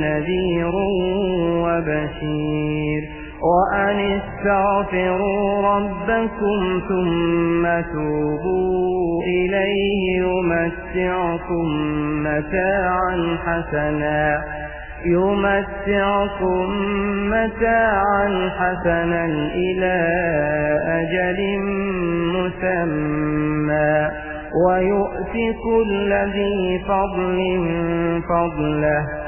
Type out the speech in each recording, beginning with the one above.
نذير وبشير. وأن استغفروا ربكم ثم توبوا إليه يمتعكم متاعا حسنا. يمتعكم متاعا حسنا إلى أجل مسمى. ويؤتي كل ذي فضل فضله.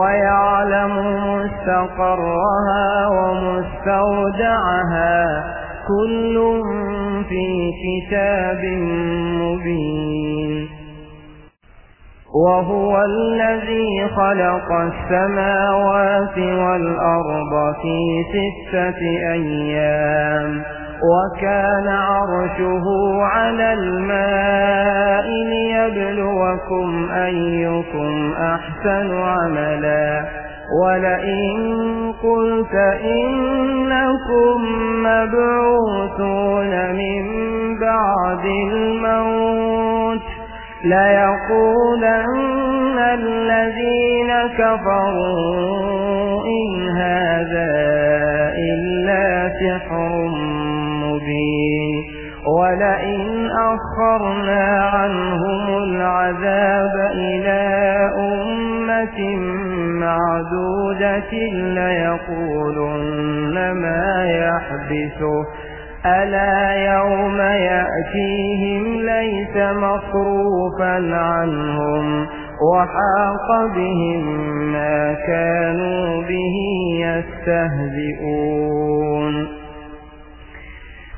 ويعلم مستقرها ومستودعها. كل في كتاب مبين. وهو الذي خلق السماوات والأرض في ستة أيام. وكان عرشه على الماء ليبلوكم أيكم أحسن عملا. ولئن قلت إنكم مبعوثون من بعد الموت ليقولن الذين كفروا إن هذا إلا سحر ولئن أخرنا عنهم العذاب إلى أمة معدودة ليقولن ما يحبسه ألا يوم يأتيهم ليس مصروفا عنهم. وحاق بهم ما كانوا به يستهزئون.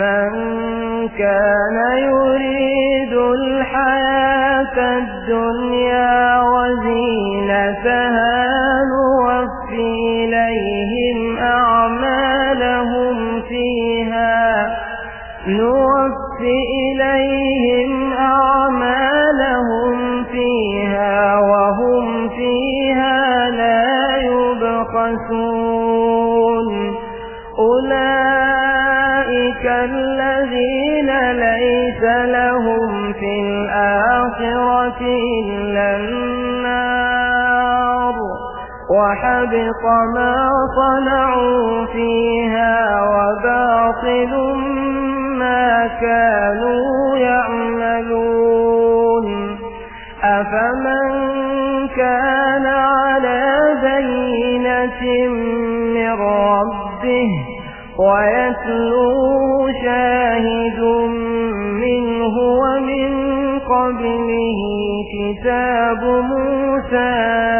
من كان يريد الحياة الدنيا وحبط ما صنعوا فيها وباطل ما كانوا يعملون. أفمن كان على بينة من ربه ويتلو شاهد منه ومن قبله كتاب موسى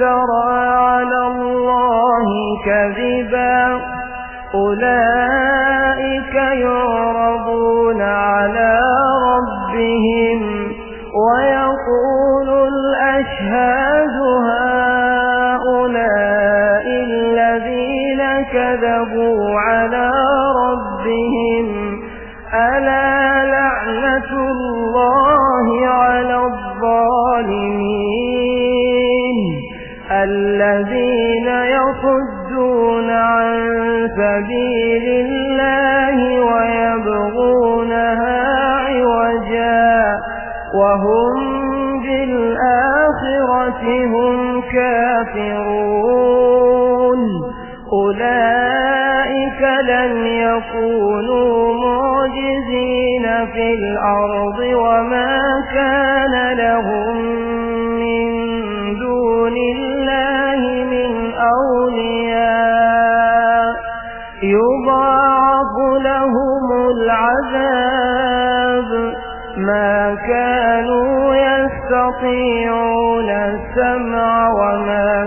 افترى على الله كذبا. أولئك كافرون أولئك لن يكونوا معجزين في الأرض وما كان لهم من دون الله من أولياء. يضاعف لهم العذاب. ما كانوا يستطيعون السمع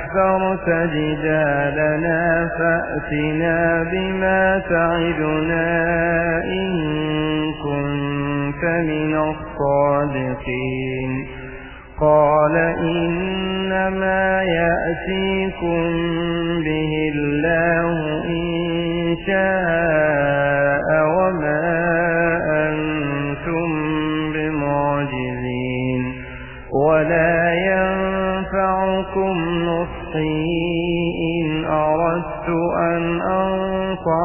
فأكثرت جدالنا فأتنا بما تعدنا إن كنت من الصادقين. قال إنما يأتيكم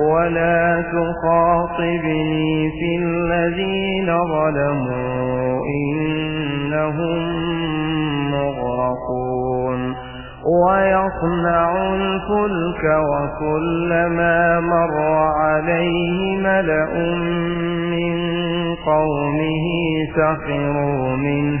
ولا تخاطبني في الذين ظلموا إنهم مغرقون ويصنع الفلك وكلما مر عليه ملأ من قومه سخروا منه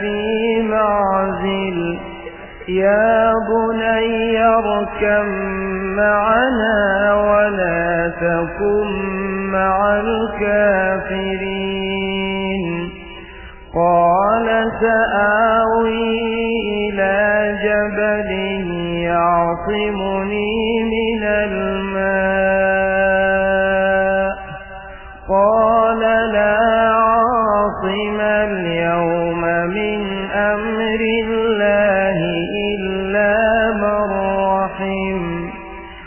في معزل. يا بني اركم معنا ولا تكن مع الكافرين. قال سآوي إلى جبل يعصمني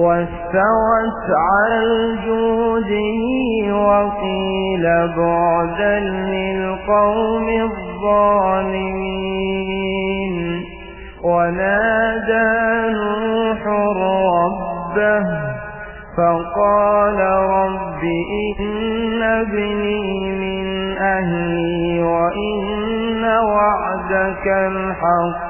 واستوت على الجودي وقيل بعدا للقوم الظالمين. ونادى نوح ربه فقال رب إن ابني من أهلي وإن وعدك الحق.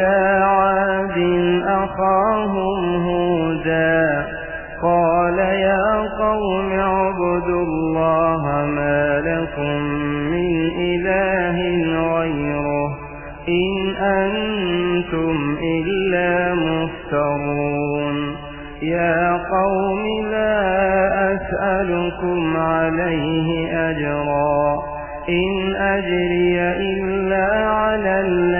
وإلى عاد أخاهم هودا قال يا قوم اعبدوا الله ما لكم من إله غيره إن أنتم إلا مفترون يا قوم لا أسألكم عليه أجرا إن أجري إلا على الذي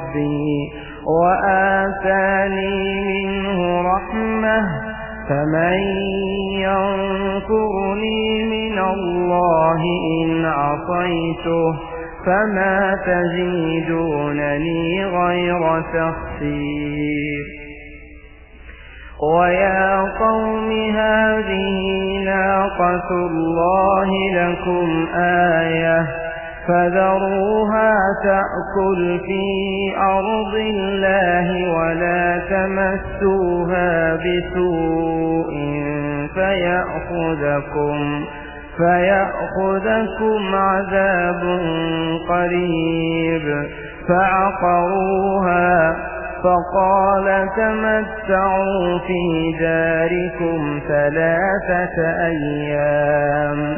وآتاني منه رحمة فمن ينصرني من من الله إن عصيته فما تزيدونني غير تخسير ويا قوم هذه ناقة الله لكم آية فذروها تأكل في أرض الله ولا تمسوها بسوء فيأخذكم فيأخذكم عذاب قريب فعقروها فقال تمتعوا في داركم ثلاثة أيام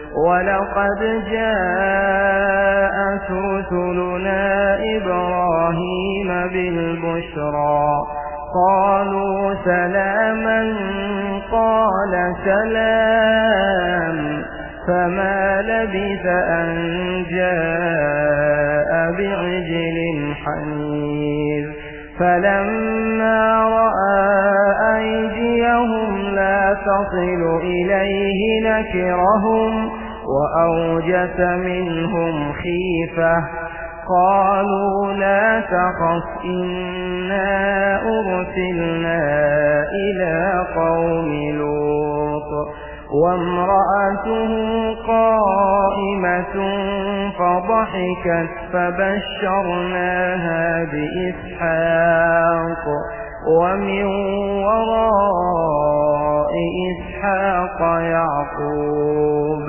ولقد جاءت رسلنا إبراهيم بالبشرى. قالوا سلاما قال سلام. فما لبث أن جاء بعجل حنيذ. فلما رأى أيديهم لا تصل إليه نكرهم. وأوجس منهم خيفة. قالوا لا تخف إنا أرسلنا إلى قوم لوط. وامرأته قائمة فضحكت فبشرناها بإسحاق. ومن وراء إسحاق يعقوب.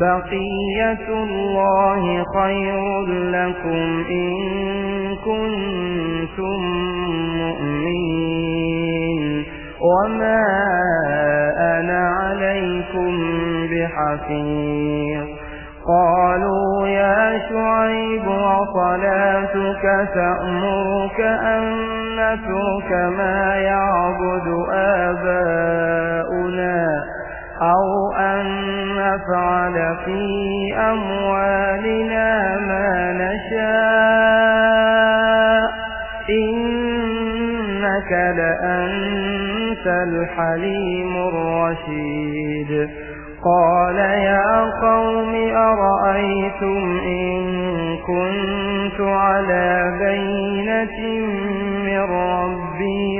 بقية الله خير لكم إن كنتم مؤمنين وما أنا عليكم بحفيظ قالوا يا شعيب وصلاتك تأمرك أن نترك ما يعبد آباؤنا أو أن نفعل في أموالنا ما نشاء. إنك لأنت الحليم الرشيد. قال يا قوم أرأيتم إن كنت على بينة من ربي؟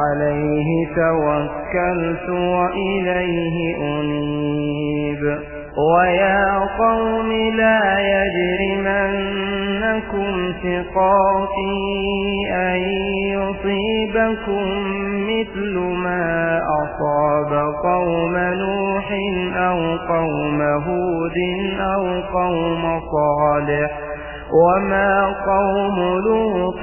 عليه توكلت وإليه أنيب. ويا قوم لا يجرمنكم ثقاتي أن يصيبكم مثل ما أصاب قوم نوح أو قوم هود أو قوم صالح. وما قوم لوط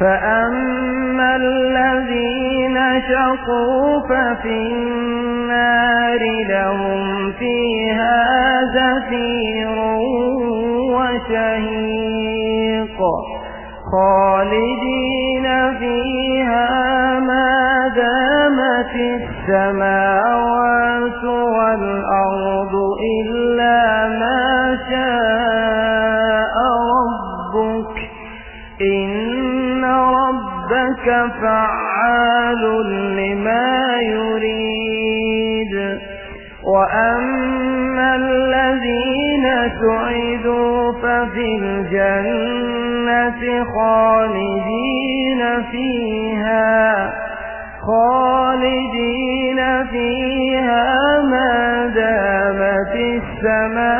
فأما الذين شقوا ففي النار لهم فيها زفير وشهيق خالدين فيها ما دامت السماوات والأرض فعال لما يريد وأما الذين سعدوا ففي الجنة خالدين فيها خالدين فيها ما دامت السماوات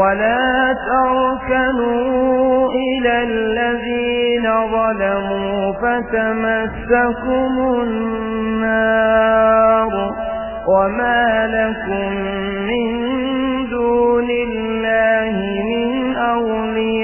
ولا تركنوا إلى الذين ظلموا فتمسكم النار وما لكم من دون الله من أولياء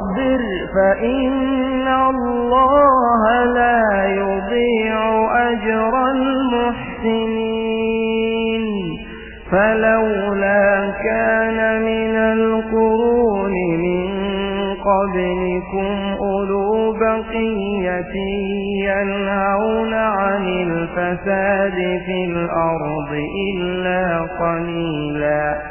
واصبر فإن الله لا يضيع أجر المحسنين. فلولا كان من القرون من قبلكم أولو بقية ينهون عن الفساد في الأرض إلا قليلا.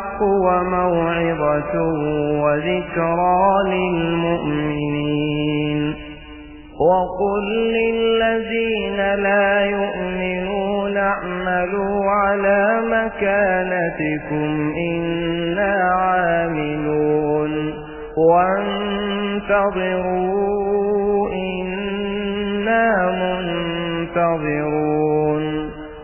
وموعظة وذكرى للمؤمنين. وقل للذين لا يؤمنون اعملوا على مكانتكم إنا عاملون. وانتظروا إنا منتظرون.